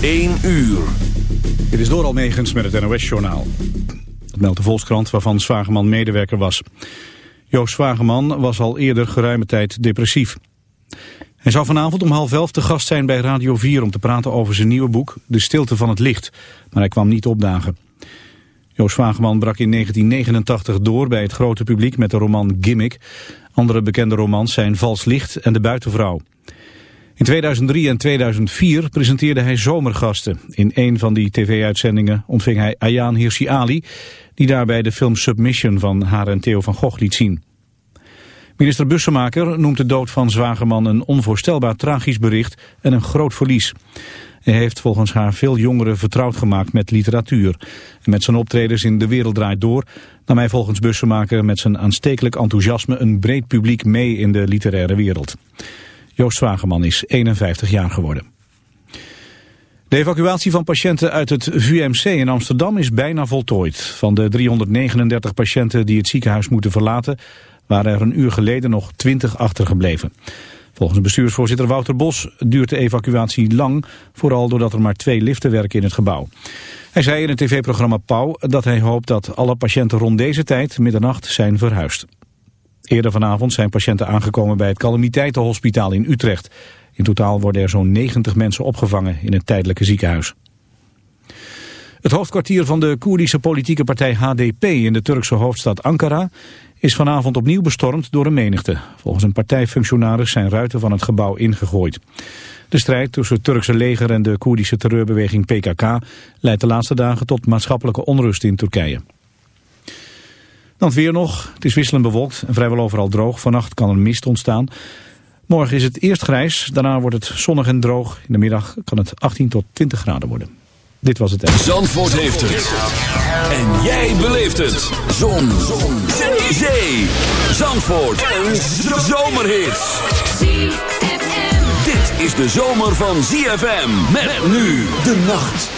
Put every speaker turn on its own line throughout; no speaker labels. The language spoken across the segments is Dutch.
1 uur.
Dit is door Almegens met het NOS-journaal. Dat meldt de Volkskrant waarvan Zwageman medewerker was. Joost Zwageman was al eerder geruime tijd depressief. Hij zou vanavond om half elf te gast zijn bij Radio 4 om te praten over zijn nieuwe boek De Stilte van het Licht. Maar hij kwam niet opdagen. Joost Zwageman brak in 1989 door bij het grote publiek met de roman Gimmick. Andere bekende romans zijn Vals Licht en De Buitenvrouw. In 2003 en 2004 presenteerde hij zomergasten. In een van die tv-uitzendingen ontving hij Ayaan Hirsi Ali... die daarbij de film Submission van haar en Theo van Gogh liet zien. Minister Bussemaker noemt de dood van Zwageman een onvoorstelbaar tragisch bericht en een groot verlies. Hij heeft volgens haar veel jongeren vertrouwd gemaakt met literatuur. En met zijn optredens in De Wereld Draait Door nam volgens Bussemaker met zijn aanstekelijk enthousiasme een breed publiek mee in de literaire wereld. Joost Zwageman is 51 jaar geworden. De evacuatie van patiënten uit het VUMC in Amsterdam is bijna voltooid. Van de 339 patiënten die het ziekenhuis moeten verlaten... waren er een uur geleden nog 20 achtergebleven. Volgens bestuursvoorzitter Wouter Bos duurt de evacuatie lang... vooral doordat er maar twee liften werken in het gebouw. Hij zei in het tv-programma Pauw dat hij hoopt dat alle patiënten rond deze tijd middernacht zijn verhuisd. Eerder vanavond zijn patiënten aangekomen bij het Calamiteitenhospitaal in Utrecht. In totaal worden er zo'n 90 mensen opgevangen in het tijdelijke ziekenhuis. Het hoofdkwartier van de Koerdische politieke partij HDP in de Turkse hoofdstad Ankara is vanavond opnieuw bestormd door een menigte. Volgens een partijfunctionaris zijn ruiten van het gebouw ingegooid. De strijd tussen het Turkse leger en de Koerdische terreurbeweging PKK leidt de laatste dagen tot maatschappelijke onrust in Turkije. Dan weer nog. Het is wisselend bewolkt en vrijwel overal droog. Vannacht kan er mist ontstaan. Morgen is het eerst grijs, daarna wordt het zonnig en droog. In de middag kan het 18 tot 20 graden worden. Dit was het.
Zandvoort heeft het. En jij beleeft het. Zon. Zon. Zee. Zandvoort. Een zomerhit. Dit is de zomer van ZFM. Met nu de nacht.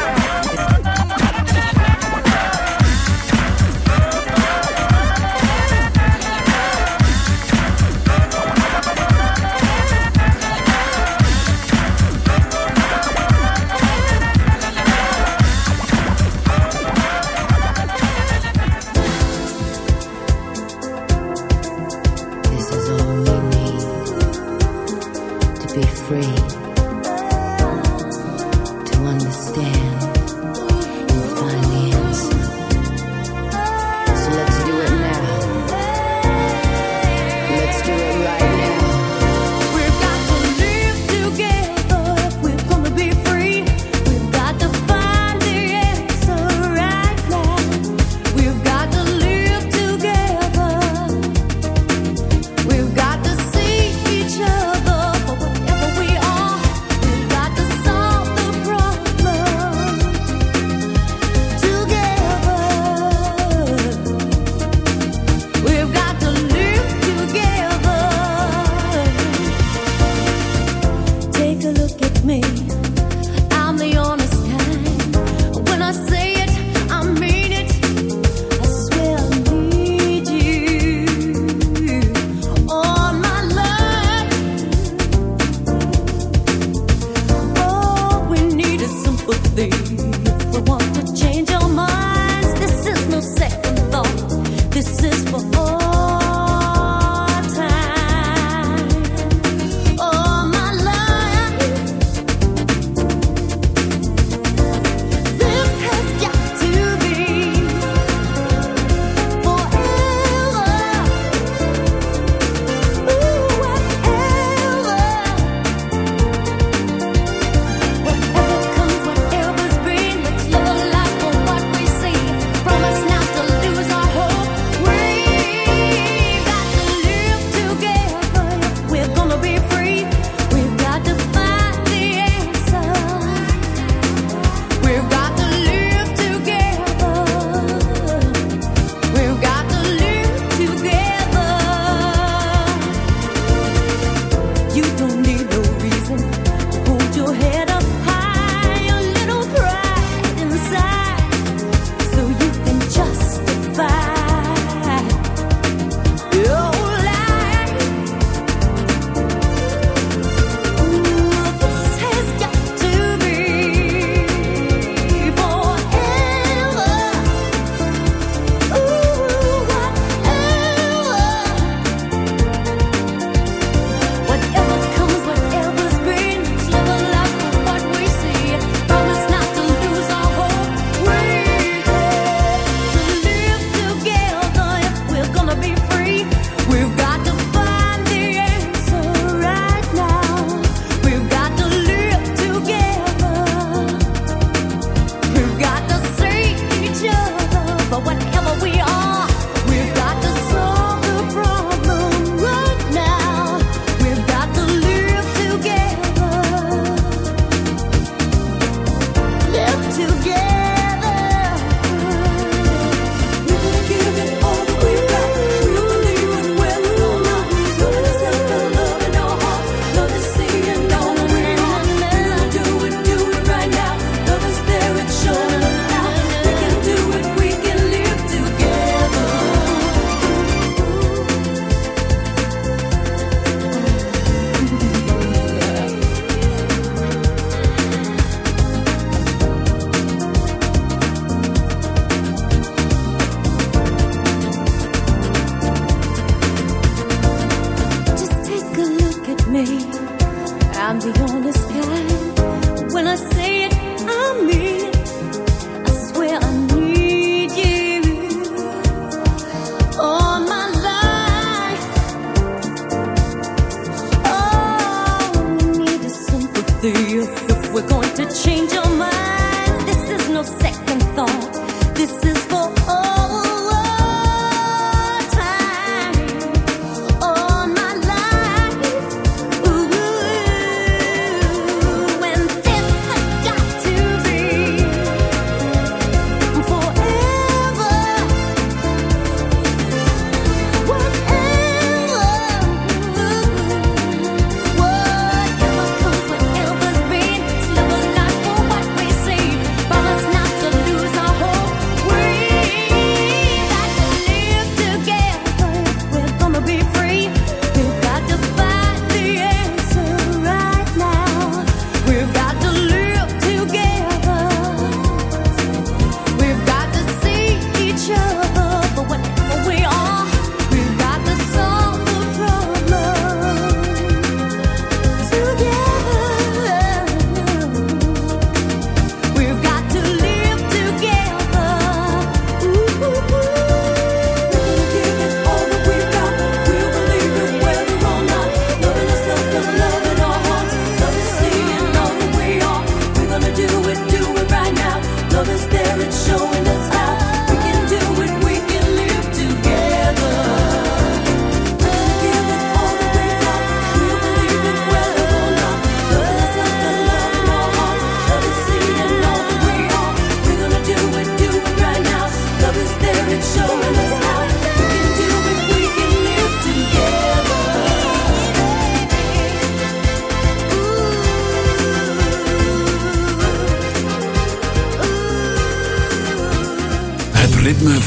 free.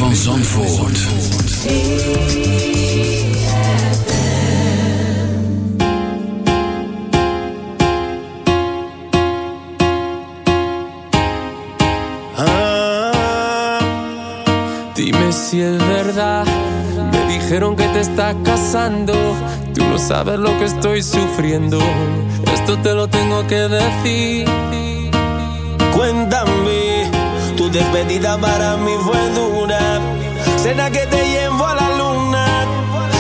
van
ah,
dime si es verdad, me dijeron que te estás casando. Tú no sabes lo que estoy sufriendo. Esto te lo tengo que decir.
Despedida para mí fue dura. Cena que te llevo a la luna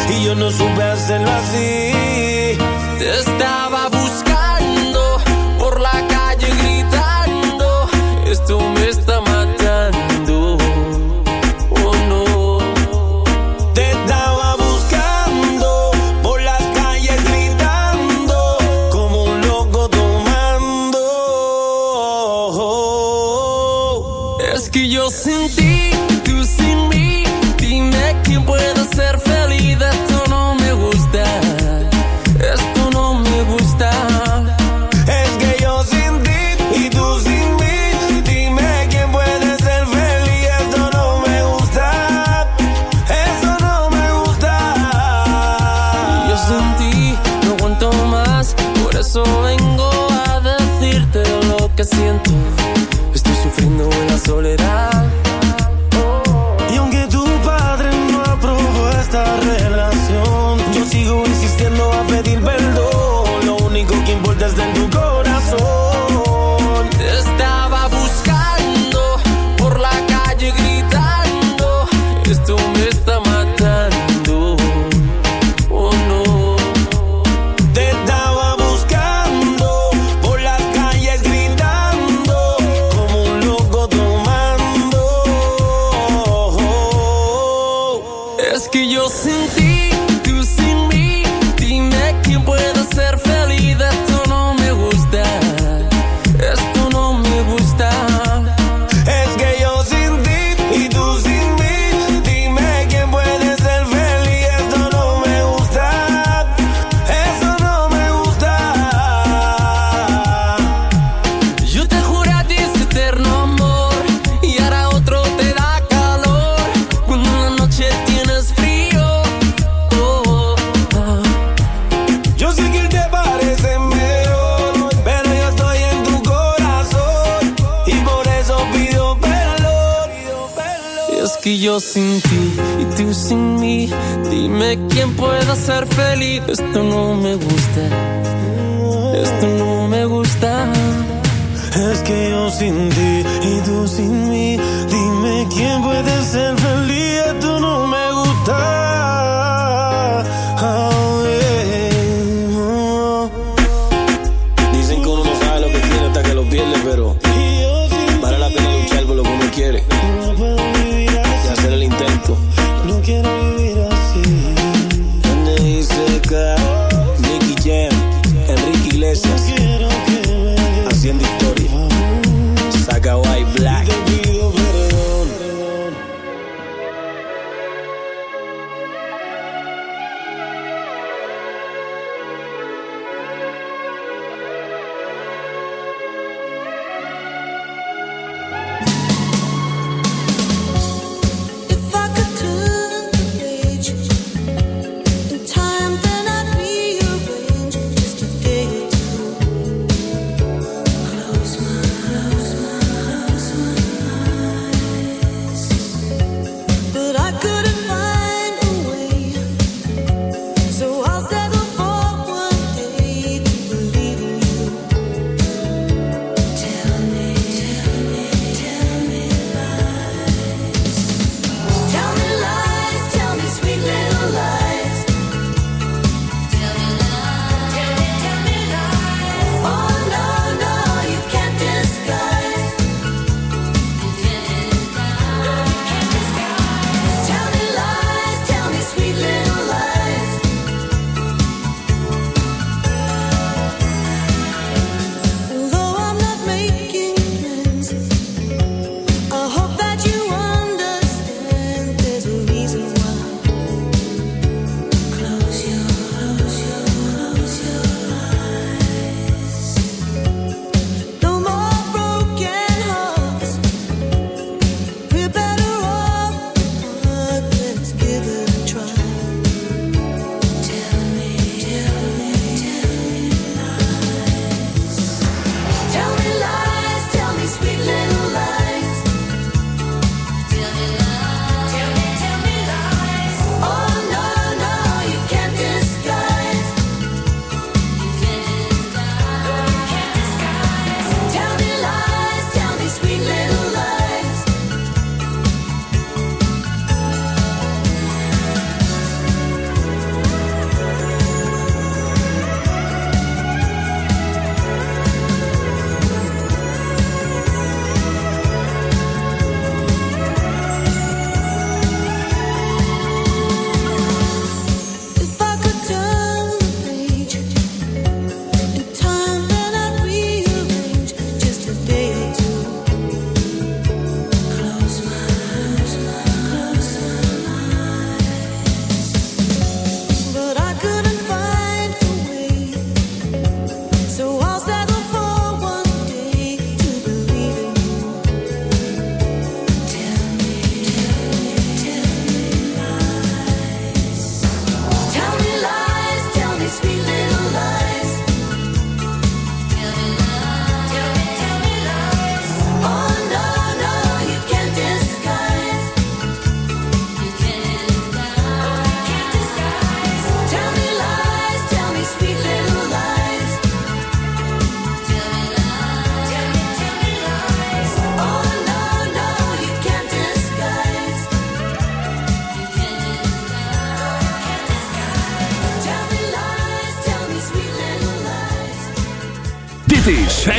y yo no supe hacerlo así.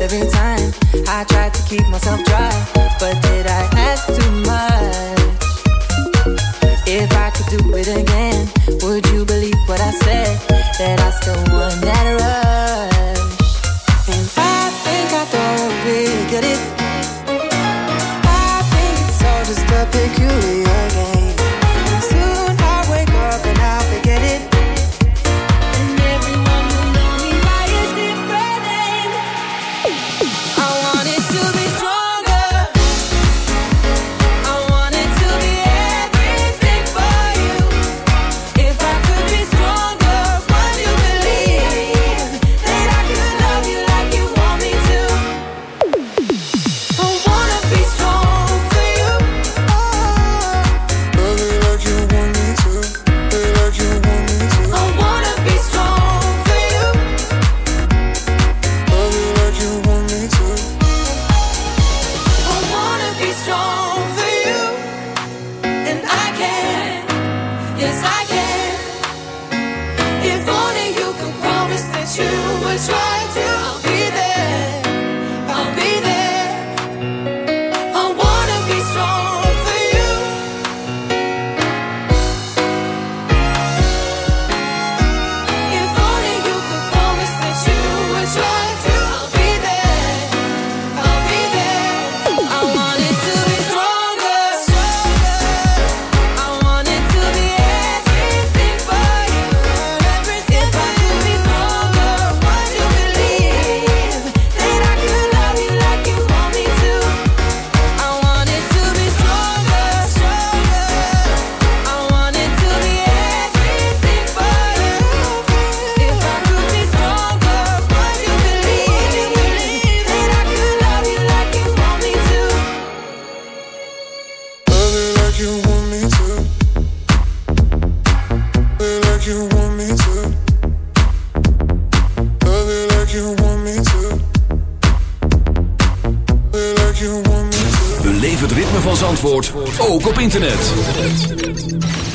every time. I tried to keep myself dry, but did I ask too much? If I could do it again, would you believe what I said? That I still want that rush. And I think I get it. I think it's all just a peculiar game.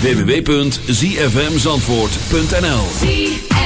www.zfmzandvoort.nl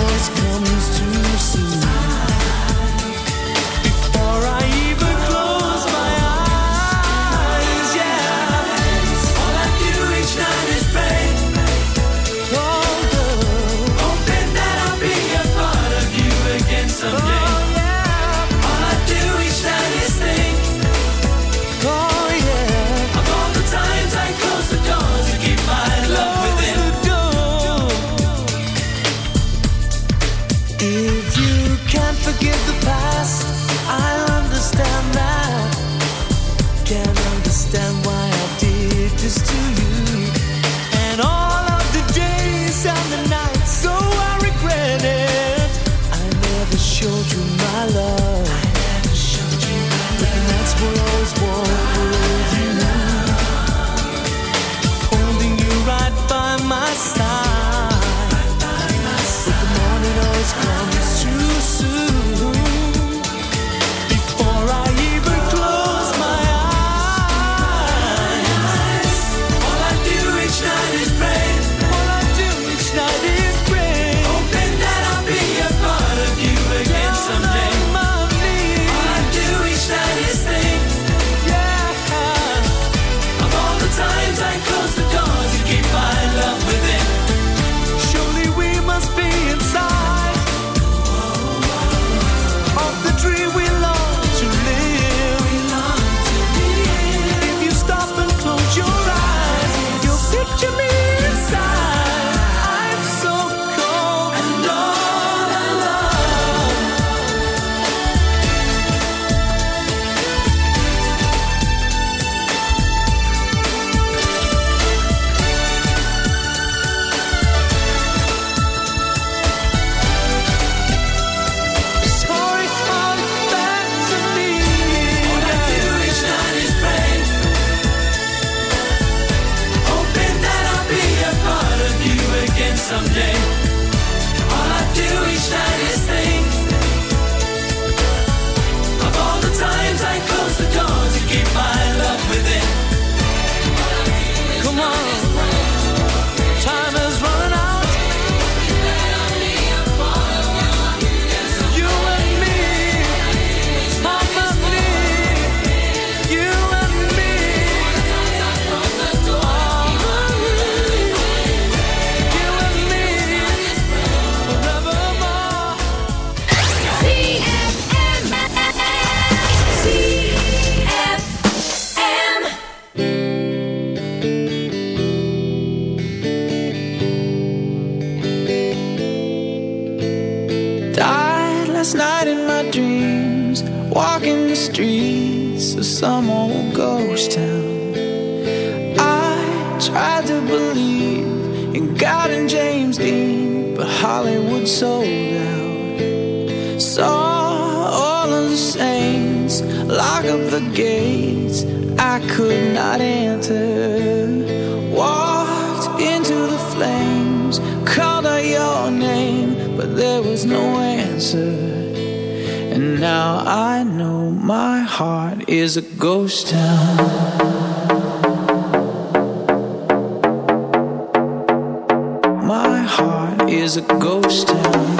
always
comes too soon.
down.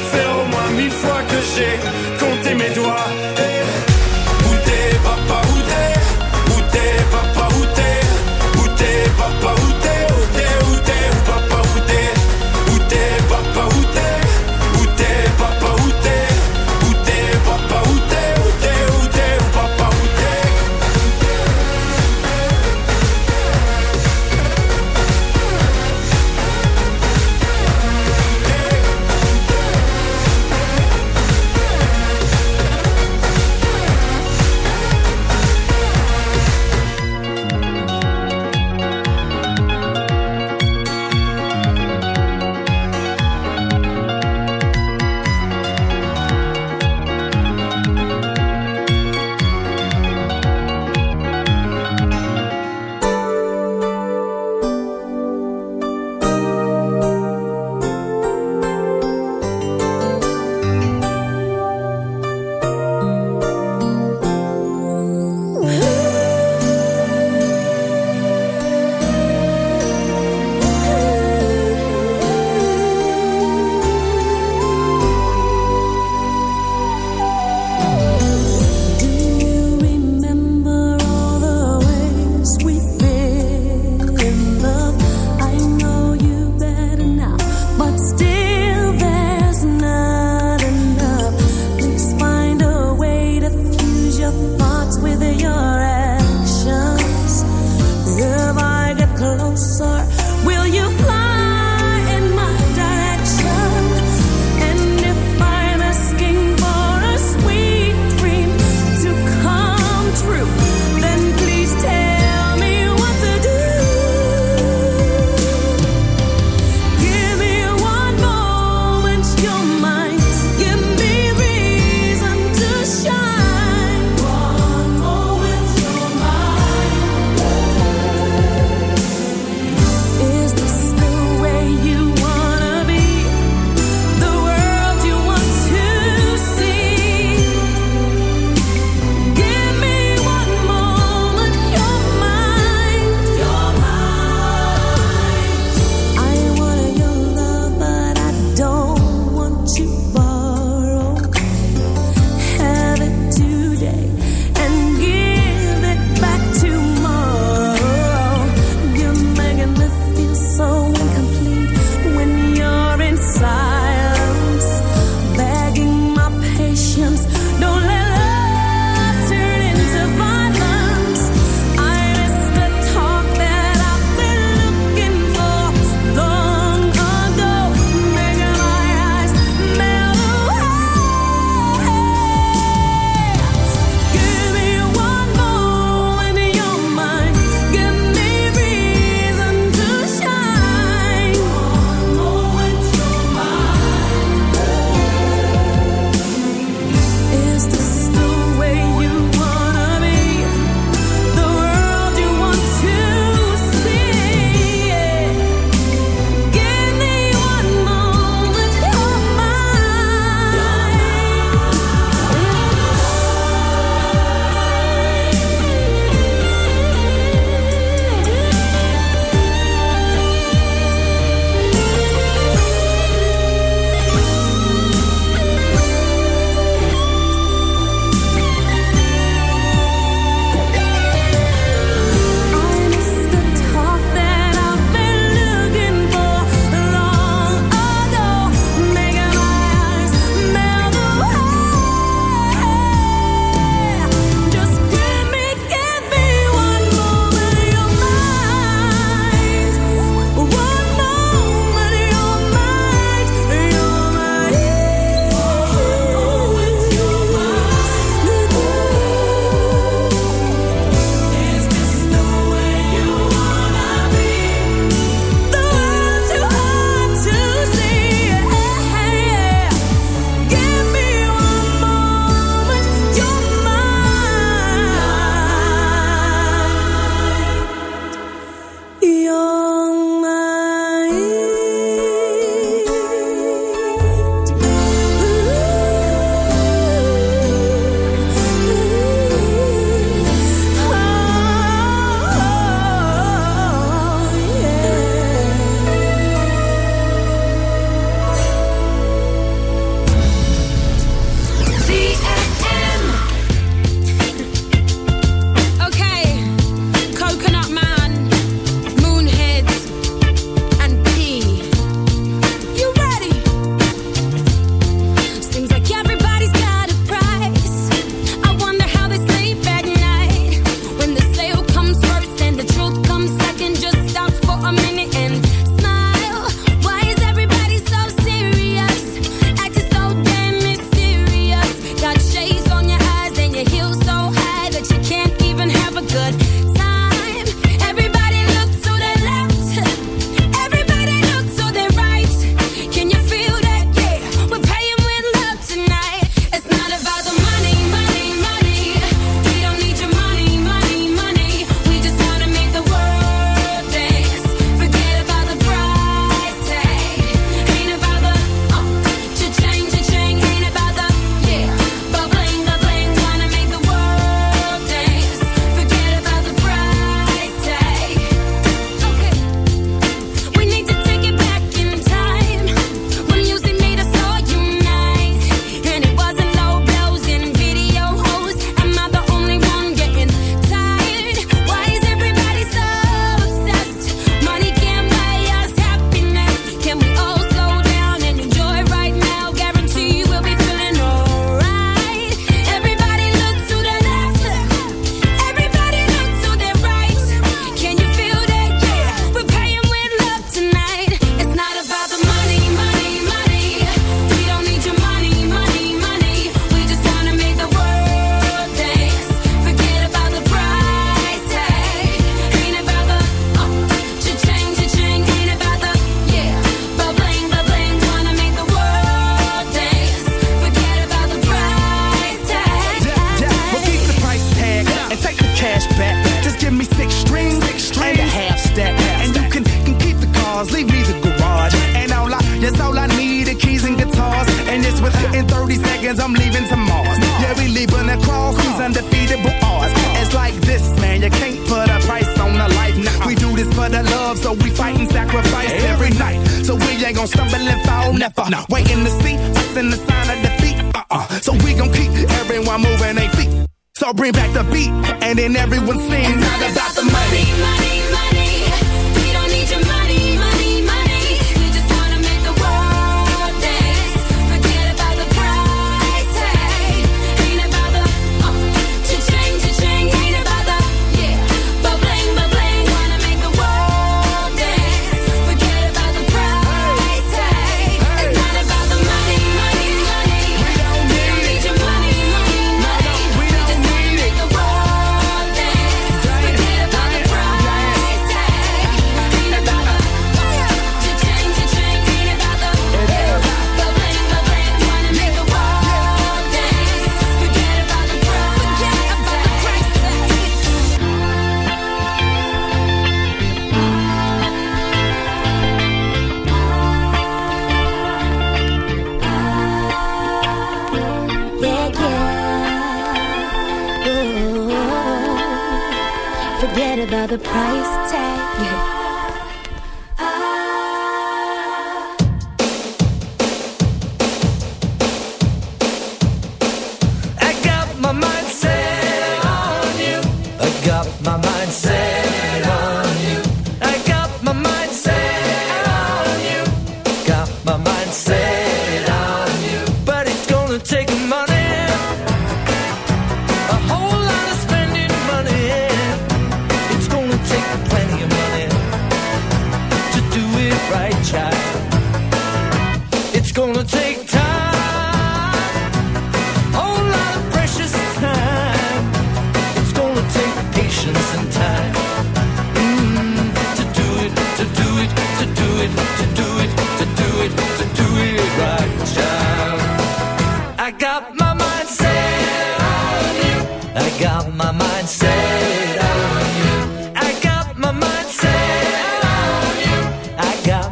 que j'ai compté mes doigts.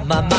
My